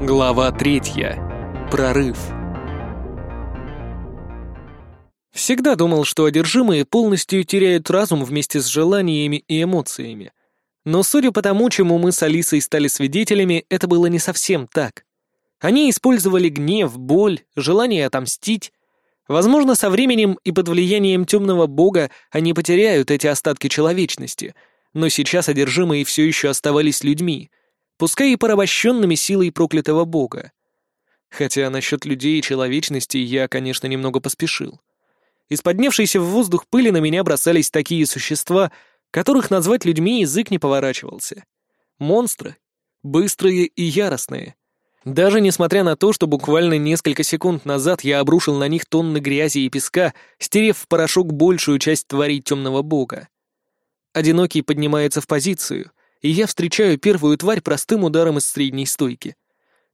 Глава третья. Прорыв. Всегда думал, что одержимые полностью теряют разум вместе с желаниями и эмоциями. Но судя по тому, чему мы с Алисой стали свидетелями, это было не совсем так. Они использовали гнев, боль, желание отомстить. Возможно, со временем и под влиянием темного бога они потеряют эти остатки человечности, но сейчас одержимые все еще оставались людьми, пускай и порабощенными силой проклятого бога. Хотя насчет людей и человечности я, конечно, немного поспешил. Из поднявшейся в воздух пыли на меня бросались такие существа, которых назвать людьми язык не поворачивался. Монстры. Быстрые и яростные. Даже несмотря на то, что буквально несколько секунд назад я обрушил на них тонны грязи и песка, стерев в порошок большую часть тварей темного бога. Одинокий поднимается в позицию, и я встречаю первую тварь простым ударом из средней стойки.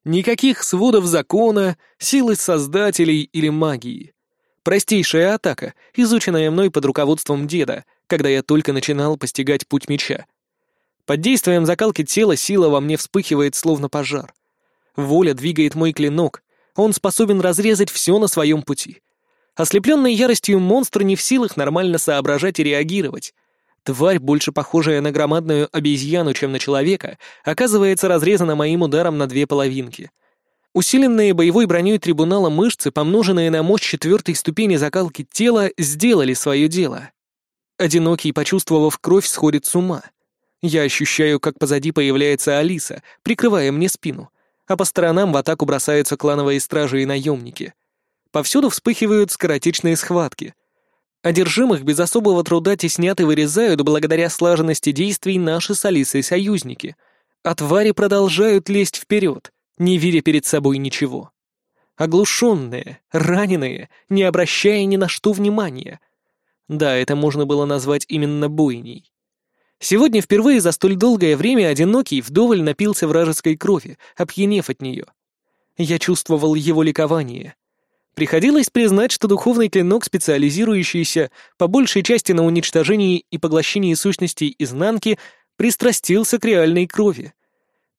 Никаких сводов закона, силы создателей или магии. Простейшая атака, изученная мной под руководством деда, когда я только начинал постигать путь меча. Под действием закалки тела сила во мне вспыхивает, словно пожар. Воля двигает мой клинок, он способен разрезать все на своем пути. Ослепленный яростью монстр не в силах нормально соображать и реагировать. Тварь, больше похожая на громадную обезьяну, чем на человека, оказывается разрезана моим ударом на две половинки. Усиленные боевой броней трибунала мышцы, помноженные на мощь четвертой ступени закалки тела, сделали свое дело. Одинокий, почувствовав кровь, сходит с ума. Я ощущаю, как позади появляется Алиса, прикрывая мне спину, а по сторонам в атаку бросаются клановые стражи и наемники. Повсюду вспыхивают скоротечные схватки. Одержимых без особого труда теснят и вырезают благодаря слаженности действий наши с Алисой союзники. А твари продолжают лезть вперед — не видя перед собой ничего. Оглушенные, раненые, не обращая ни на что внимания. Да, это можно было назвать именно бойней. Сегодня впервые за столь долгое время одинокий вдоволь напился вражеской крови, опьянев от нее. Я чувствовал его ликование. Приходилось признать, что духовный клинок, специализирующийся по большей части на уничтожении и поглощении сущностей изнанки, пристрастился к реальной крови.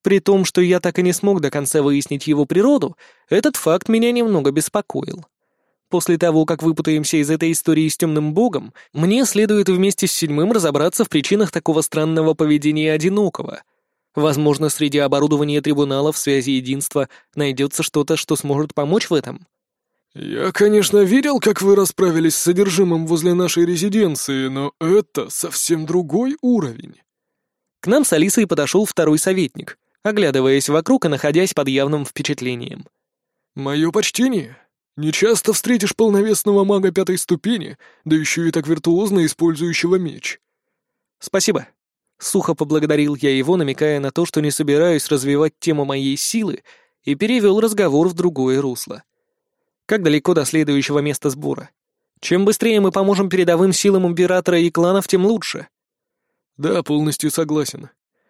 При том, что я так и не смог до конца выяснить его природу, этот факт меня немного беспокоил. После того, как выпутаемся из этой истории с темным богом, мне следует вместе с седьмым разобраться в причинах такого странного поведения одинокого. Возможно, среди оборудования трибунала в связи единства найдется что-то, что сможет помочь в этом. «Я, конечно, видел, как вы расправились с содержимым возле нашей резиденции, но это совсем другой уровень». К нам с Алисой подошел второй советник, оглядываясь вокруг и находясь под явным впечатлением. «Мое почтение. Не часто встретишь полновесного мага пятой ступени, да еще и так виртуозно использующего меч». «Спасибо». Сухо поблагодарил я его, намекая на то, что не собираюсь развивать тему моей силы, и перевел разговор в другое русло. Как далеко до следующего места сбора? Чем быстрее мы поможем передовым силам императора и кланов, тем лучше. Да, полностью согласен.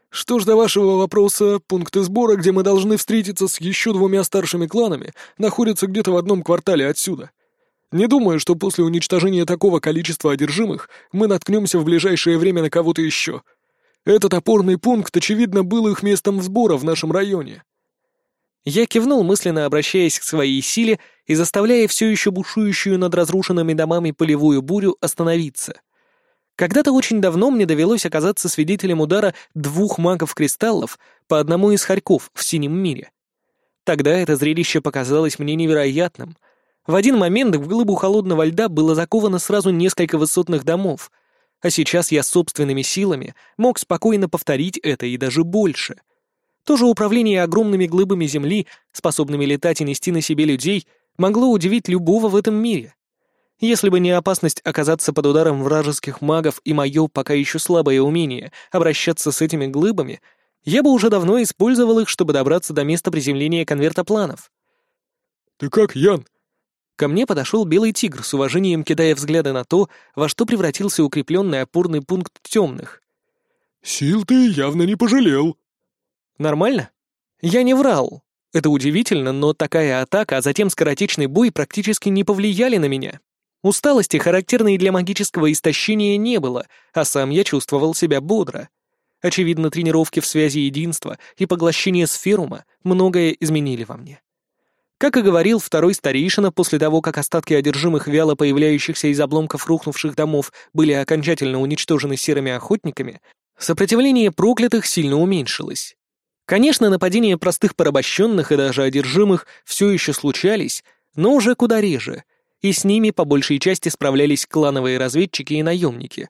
Что ж до вашего вопроса, пункты сбора, где мы должны встретиться с еще двумя старшими кланами, находятся где-то в одном квартале отсюда. Не думаю, что после уничтожения такого количества одержимых мы наткнемся в ближайшее время на кого-то еще. Этот опорный пункт, очевидно, был их местом сбора в нашем районе. Я кивнул, мысленно обращаясь к своей силе и заставляя все еще бушующую над разрушенными домами полевую бурю остановиться — когда-то очень давно мне довелось оказаться свидетелем удара двух магов-кристаллов по одному из хорьков в синем мире. Тогда это зрелище показалось мне невероятным. В один момент в глыбу холодного льда было заковано сразу несколько высотных домов, а сейчас я собственными силами мог спокойно повторить это и даже больше. То же управление огромными глыбами земли, способными летать и нести на себе людей, могло удивить любого в этом мире. Если бы не опасность оказаться под ударом вражеских магов и мое пока еще слабое умение обращаться с этими глыбами, я бы уже давно использовал их, чтобы добраться до места приземления конверта планов. «Ты как, Ян?» Ко мне подошел белый тигр с уважением, кидая взгляды на то, во что превратился укрепленный опорный пункт темных. «Сил ты явно не пожалел». «Нормально? Я не врал. Это удивительно, но такая атака, а затем скоротечный бой практически не повлияли на меня. Усталости, характерной для магического истощения, не было, а сам я чувствовал себя бодро. Очевидно, тренировки в связи единства и поглощение сферума многое изменили во мне. Как и говорил второй старейшина, после того, как остатки одержимых вяло появляющихся из обломков рухнувших домов были окончательно уничтожены серыми охотниками, сопротивление проклятых сильно уменьшилось. Конечно, нападения простых порабощенных и даже одержимых все еще случались, но уже куда реже, и с ними по большей части справлялись клановые разведчики и наемники.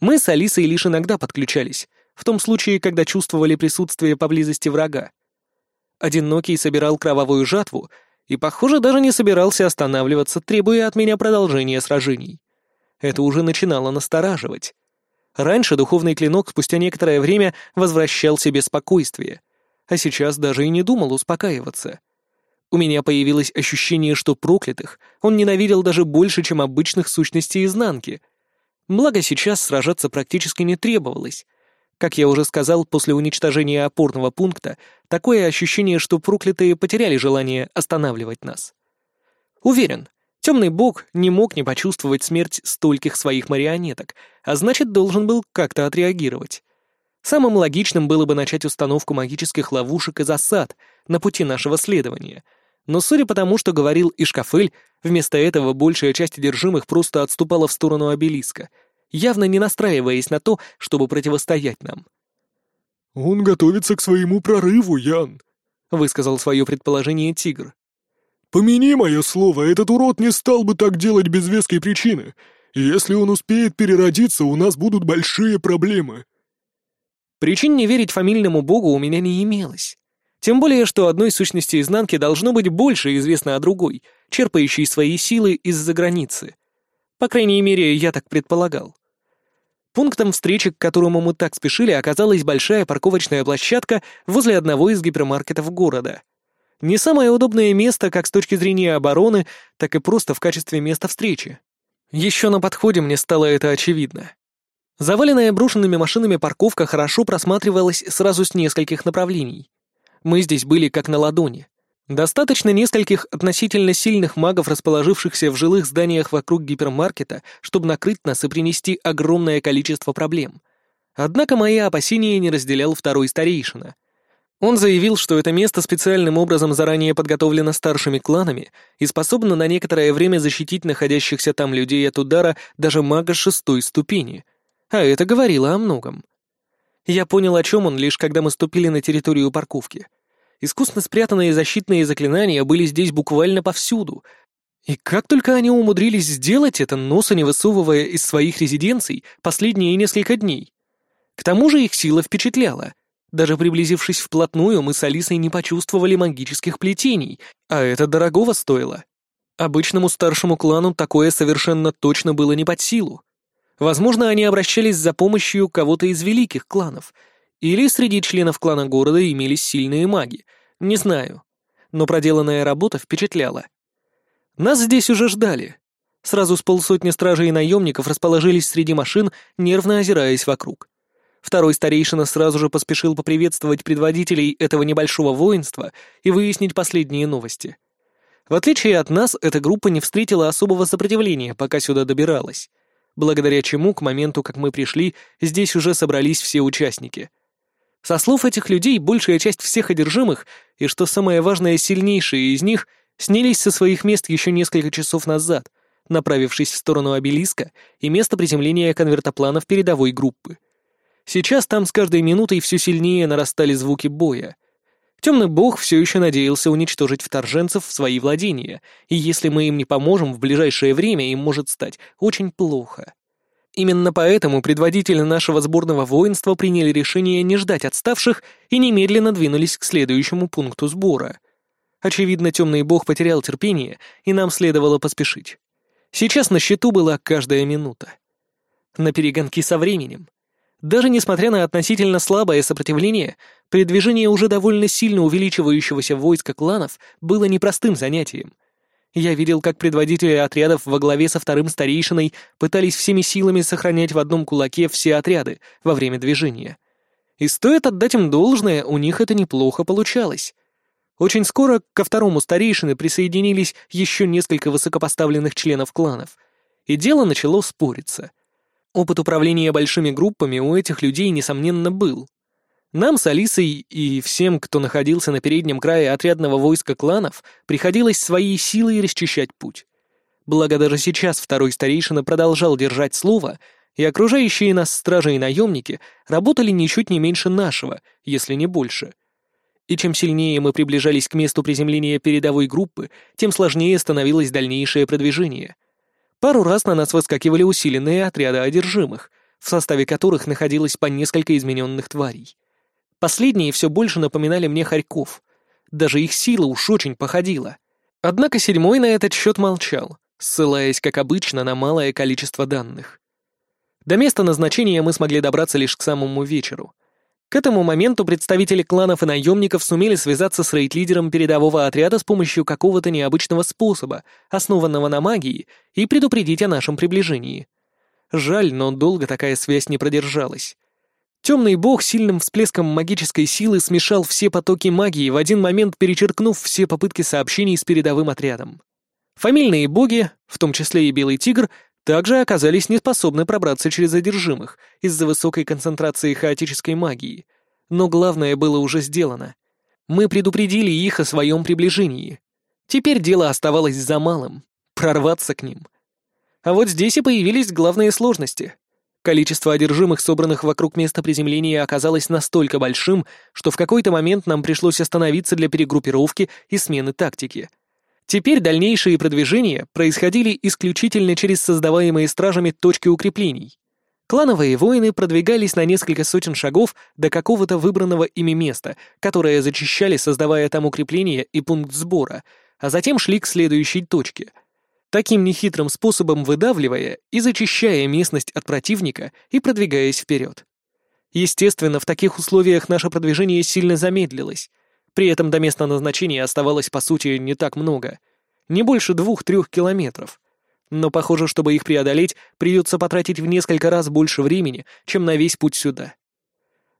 Мы с Алисой лишь иногда подключались, в том случае, когда чувствовали присутствие поблизости врага. Одинокий собирал кровавую жатву и, похоже, даже не собирался останавливаться, требуя от меня продолжения сражений. Это уже начинало настораживать. Раньше духовный клинок спустя некоторое время возвращал себе спокойствие, а сейчас даже и не думал успокаиваться. У меня появилось ощущение, что проклятых он ненавидел даже больше, чем обычных сущностей изнанки. Благо сейчас сражаться практически не требовалось. Как я уже сказал, после уничтожения опорного пункта, такое ощущение, что проклятые потеряли желание останавливать нас. Уверен, темный бог не мог не почувствовать смерть стольких своих марионеток, а значит, должен был как-то отреагировать. Самым логичным было бы начать установку магических ловушек и засад на пути нашего следования. Но судя по тому, что говорил Ишкафель, вместо этого большая часть одержимых просто отступала в сторону обелиска — явно не настраиваясь на то, чтобы противостоять нам. «Он готовится к своему прорыву, Ян», — высказал свое предположение Тигр. «Помяни мое слово, этот урод не стал бы так делать без веской причины. Если он успеет переродиться, у нас будут большие проблемы». Причин не верить фамильному богу у меня не имелось. Тем более, что одной сущности изнанки должно быть больше известно о другой, черпающей свои силы из-за границы. По крайней мере, я так предполагал. Пунктом встречи, к которому мы так спешили, оказалась большая парковочная площадка возле одного из гипермаркетов города. Не самое удобное место как с точки зрения обороны, так и просто в качестве места встречи. Еще на подходе мне стало это очевидно. Заваленная брошенными машинами парковка хорошо просматривалась сразу с нескольких направлений. Мы здесь были как на ладони. Достаточно нескольких относительно сильных магов, расположившихся в жилых зданиях вокруг гипермаркета, чтобы накрыть нас и принести огромное количество проблем. Однако мои опасения не разделял второй старейшина. Он заявил, что это место специальным образом заранее подготовлено старшими кланами и способно на некоторое время защитить находящихся там людей от удара даже мага шестой ступени. А это говорило о многом. Я понял, о чем он, лишь когда мы ступили на территорию парковки — Искусно спрятанные защитные заклинания были здесь буквально повсюду. И как только они умудрились сделать это, носа не высовывая из своих резиденций последние несколько дней. К тому же их сила впечатляла. Даже приблизившись вплотную, мы с Алисой не почувствовали магических плетений, а это дорогого стоило. Обычному старшему клану такое совершенно точно было не под силу. Возможно, они обращались за помощью кого-то из великих кланов — или среди членов клана города имелись сильные маги. Не знаю. Но проделанная работа впечатляла. Нас здесь уже ждали. Сразу с полсотни стражей и наемников расположились среди машин, нервно озираясь вокруг. Второй старейшина сразу же поспешил поприветствовать предводителей этого небольшого воинства и выяснить последние новости. В отличие от нас, эта группа не встретила особого сопротивления, пока сюда добиралась, благодаря чему к моменту, как мы пришли, здесь уже собрались все участники — со слов этих людей, большая часть всех одержимых, и что самое важное, сильнейшие из них, снялись со своих мест еще несколько часов назад, направившись в сторону обелиска и места приземления конвертопланов передовой группы. Сейчас там с каждой минутой все сильнее нарастали звуки боя. Темный бог все еще надеялся уничтожить вторженцев в свои владения, и если мы им не поможем в ближайшее время, им может стать очень плохо. Именно поэтому предводители нашего сборного воинства приняли решение не ждать отставших и немедленно двинулись к следующему пункту сбора. Очевидно, темный бог потерял терпение, и нам следовало поспешить. Сейчас на счету была каждая минута. На перегонки со временем. Даже несмотря на относительно слабое сопротивление, передвижение уже довольно сильно увеличивающегося войска кланов было непростым занятием — я видел, как предводители отрядов во главе со вторым старейшиной пытались всеми силами сохранять в одном кулаке все отряды во время движения. И стоит отдать им должное, у них это неплохо получалось. Очень скоро ко второму старейшине присоединились еще несколько высокопоставленных членов кланов, и дело начало спориться. Опыт управления большими группами у этих людей, несомненно, был. Нам с Алисой и всем, кто находился на переднем крае отрядного войска кланов, приходилось своей силой расчищать путь. Благо даже сейчас второй старейшина продолжал держать слово, и окружающие нас стражи и наемники работали ничуть не меньше нашего, если не больше. И чем сильнее мы приближались к месту приземления передовой группы, тем сложнее становилось дальнейшее продвижение. Пару раз на нас выскакивали усиленные отряды одержимых, в составе которых находилось по несколько измененных тварей. Последние все больше напоминали мне хорьков. Даже их сила уж очень походила. Однако седьмой на этот счет молчал, ссылаясь, как обычно, на малое количество данных. До места назначения мы смогли добраться лишь к самому вечеру. К этому моменту представители кланов и наемников сумели связаться с рейд-лидером передового отряда с помощью какого-то необычного способа, основанного на магии, и предупредить о нашем приближении. Жаль, но долго такая связь не продержалась. Темный бог сильным всплеском магической силы смешал все потоки магии, в один момент перечеркнув все попытки сообщений с передовым отрядом. Фамильные боги, в том числе и Белый Тигр, также оказались неспособны пробраться через одержимых из-за высокой концентрации хаотической магии. Но главное было уже сделано. Мы предупредили их о своем приближении. Теперь дело оставалось за малым — прорваться к ним. А вот здесь и появились главные сложности. Количество одержимых, собранных вокруг места приземления, оказалось настолько большим, что в какой-то момент нам пришлось остановиться для перегруппировки и смены тактики — Теперь дальнейшие продвижения происходили исключительно через создаваемые стражами точки укреплений. Клановые воины продвигались на несколько сотен шагов до какого-то выбранного ими места, которое зачищали, создавая там укрепления и пункт сбора, а затем шли к следующей точке. Таким нехитрым способом выдавливая и зачищая местность от противника и продвигаясь вперед. Естественно, в таких условиях наше продвижение сильно замедлилось — при этом до места назначения оставалось, по сути, не так много. Не больше двух-трех километров. Но похоже, чтобы их преодолеть, придется потратить в несколько раз больше времени, чем на весь путь сюда.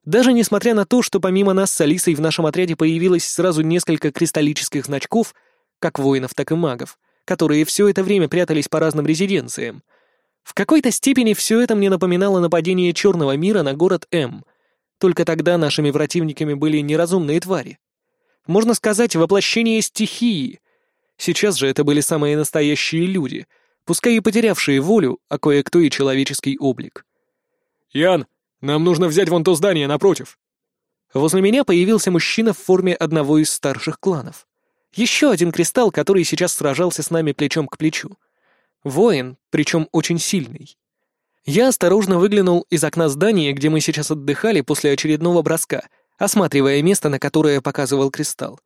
Даже несмотря на то, что помимо нас с Алисой в нашем отряде появилось сразу несколько кристаллических значков, как воинов, так и магов, которые все это время прятались по разным резиденциям, в какой-то степени все это мне напоминало нападение Черного мира на город М. Только тогда нашими противниками были неразумные твари. Можно сказать, воплощение стихии. Сейчас же это были самые настоящие люди, пускай и потерявшие волю, а кое-кто и человеческий облик. «Ян, нам нужно взять вон то здание напротив». Возле меня появился мужчина в форме одного из старших кланов. Еще один кристалл, который сейчас сражался с нами плечом к плечу. Воин, причем очень сильный. Я осторожно выглянул из окна здания, где мы сейчас отдыхали после очередного броска — осматривая место, на которое показывал кристалл.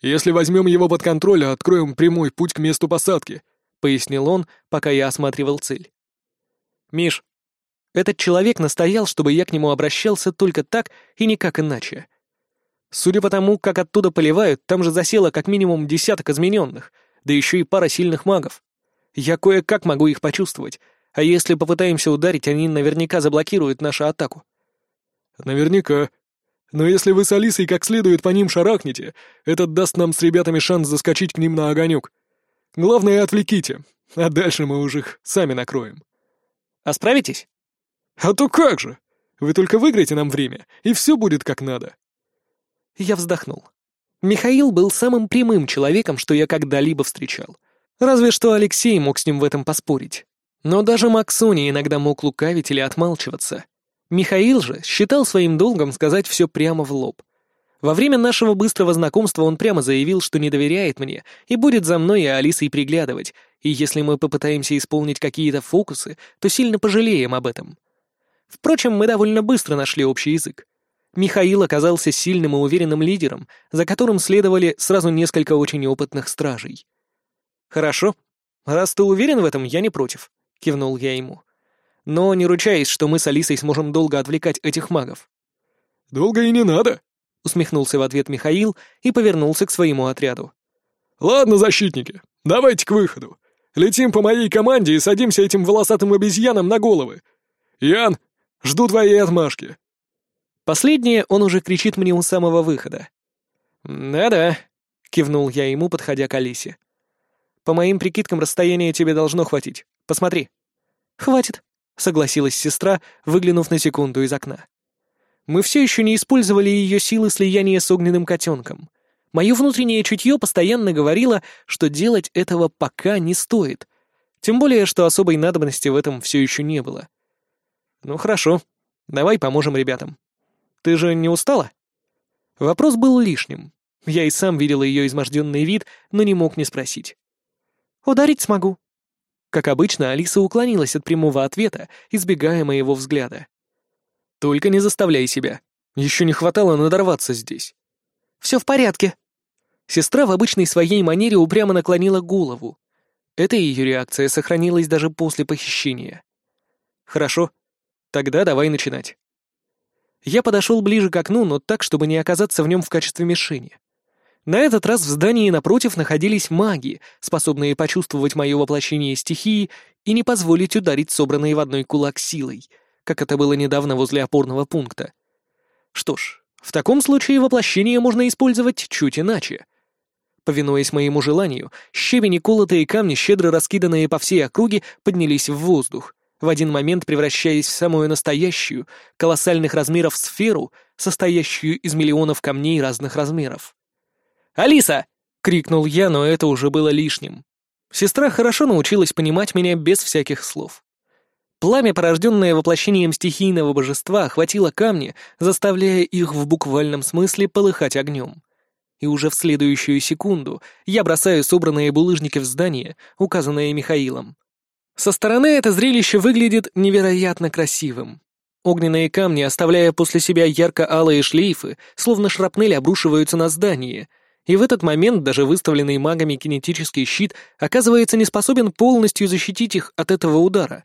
«Если возьмем его под контроль, откроем прямой путь к месту посадки», — пояснил он, пока я осматривал цель. «Миш, этот человек настоял, чтобы я к нему обращался только так и никак иначе. Судя по тому, как оттуда поливают, там же засело как минимум десяток измененных, да еще и пара сильных магов. Я кое-как могу их почувствовать, а если попытаемся ударить, они наверняка заблокируют нашу атаку». «Наверняка», но если вы с Алисой как следует по ним шарахнете, это даст нам с ребятами шанс заскочить к ним на огонек. Главное, отвлеките, а дальше мы уже их сами накроем. А справитесь? А то как же! Вы только выиграете нам время, и все будет как надо. Я вздохнул. Михаил был самым прямым человеком, что я когда-либо встречал. Разве что Алексей мог с ним в этом поспорить. Но даже Максони иногда мог лукавить или отмалчиваться. Михаил же считал своим долгом сказать все прямо в лоб. Во время нашего быстрого знакомства он прямо заявил, что не доверяет мне и будет за мной и Алисой приглядывать, и если мы попытаемся исполнить какие-то фокусы, то сильно пожалеем об этом. Впрочем, мы довольно быстро нашли общий язык. Михаил оказался сильным и уверенным лидером, за которым следовали сразу несколько очень опытных стражей. «Хорошо. Раз ты уверен в этом, я не против», — кивнул я ему но не ручаюсь, что мы с Алисой сможем долго отвлекать этих магов». «Долго и не надо», — усмехнулся в ответ Михаил и повернулся к своему отряду. «Ладно, защитники, давайте к выходу. Летим по моей команде и садимся этим волосатым обезьянам на головы. Ян, жду твоей отмашки». Последнее он уже кричит мне у самого выхода. «Да-да», — кивнул я ему, подходя к Алисе. «По моим прикидкам, расстояние тебе должно хватить. Посмотри». «Хватит», — согласилась сестра, выглянув на секунду из окна. Мы все еще не использовали ее силы слияния с огненным котенком. Мое внутреннее чутье постоянно говорило, что делать этого пока не стоит. Тем более, что особой надобности в этом все еще не было. Ну хорошо, давай поможем ребятам. Ты же не устала? Вопрос был лишним. Я и сам видел ее изможденный вид, но не мог не спросить. «Ударить смогу». Как обычно, Алиса уклонилась от прямого ответа, избегая моего взгляда. «Только не заставляй себя. Еще не хватало надорваться здесь». «Все в порядке». Сестра в обычной своей манере упрямо наклонила голову. Эта ее реакция сохранилась даже после похищения. «Хорошо. Тогда давай начинать». Я подошел ближе к окну, но так, чтобы не оказаться в нем в качестве мишени. На этот раз в здании напротив находились маги, способные почувствовать мое воплощение стихии и не позволить ударить собранные в одной кулак силой, как это было недавно возле опорного пункта. Что ж, в таком случае воплощение можно использовать чуть иначе. Повинуясь моему желанию, щебень и колотые камни, щедро раскиданные по всей округе, поднялись в воздух, в один момент превращаясь в самую настоящую, колоссальных размеров сферу, состоящую из миллионов камней разных размеров. «Алиса!» — крикнул я, но это уже было лишним. Сестра хорошо научилась понимать меня без всяких слов. Пламя, порожденное воплощением стихийного божества, охватило камни, заставляя их в буквальном смысле полыхать огнем. И уже в следующую секунду я бросаю собранные булыжники в здание, указанное Михаилом. Со стороны это зрелище выглядит невероятно красивым. Огненные камни, оставляя после себя ярко-алые шлейфы, словно шрапнель обрушиваются на здание — и в этот момент даже выставленный магами кинетический щит оказывается не способен полностью защитить их от этого удара.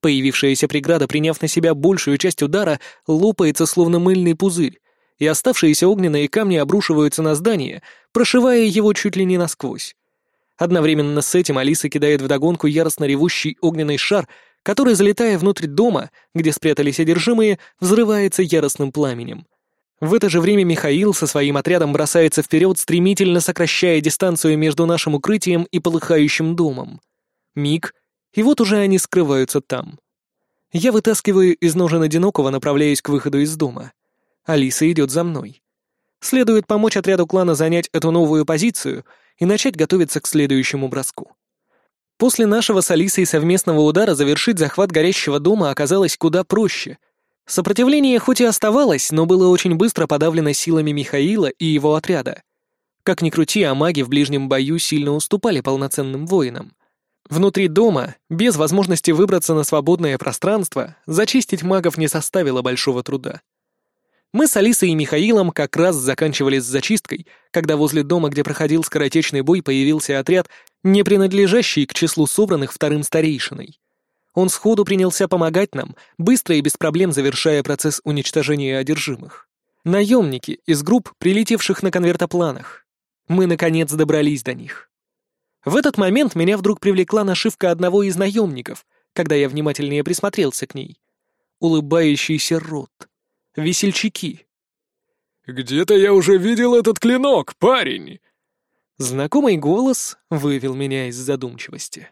Появившаяся преграда, приняв на себя большую часть удара, лопается словно мыльный пузырь, и оставшиеся огненные камни обрушиваются на здание, прошивая его чуть ли не насквозь. Одновременно с этим Алиса кидает вдогонку яростно ревущий огненный шар, который, залетая внутрь дома, где спрятались одержимые, взрывается яростным пламенем. В это же время Михаил со своим отрядом бросается вперед, стремительно сокращая дистанцию между нашим укрытием и полыхающим домом. Миг, и вот уже они скрываются там. Я вытаскиваю из ножен одинокого, направляясь к выходу из дома. Алиса идет за мной. Следует помочь отряду клана занять эту новую позицию и начать готовиться к следующему броску. После нашего с Алисой совместного удара завершить захват горящего дома оказалось куда проще — Сопротивление хоть и оставалось, но было очень быстро подавлено силами Михаила и его отряда. Как ни крути, а маги в ближнем бою сильно уступали полноценным воинам. Внутри дома, без возможности выбраться на свободное пространство, зачистить магов не составило большого труда. Мы с Алисой и Михаилом как раз заканчивали с зачисткой, когда возле дома, где проходил скоротечный бой, появился отряд, не принадлежащий к числу собранных вторым старейшиной. Он сходу принялся помогать нам, быстро и без проблем завершая процесс уничтожения одержимых. Наемники из групп, прилетевших на конвертопланах. Мы, наконец, добрались до них. В этот момент меня вдруг привлекла нашивка одного из наемников, когда я внимательнее присмотрелся к ней. Улыбающийся рот. Весельчаки. «Где-то я уже видел этот клинок, парень!» Знакомый голос вывел меня из задумчивости.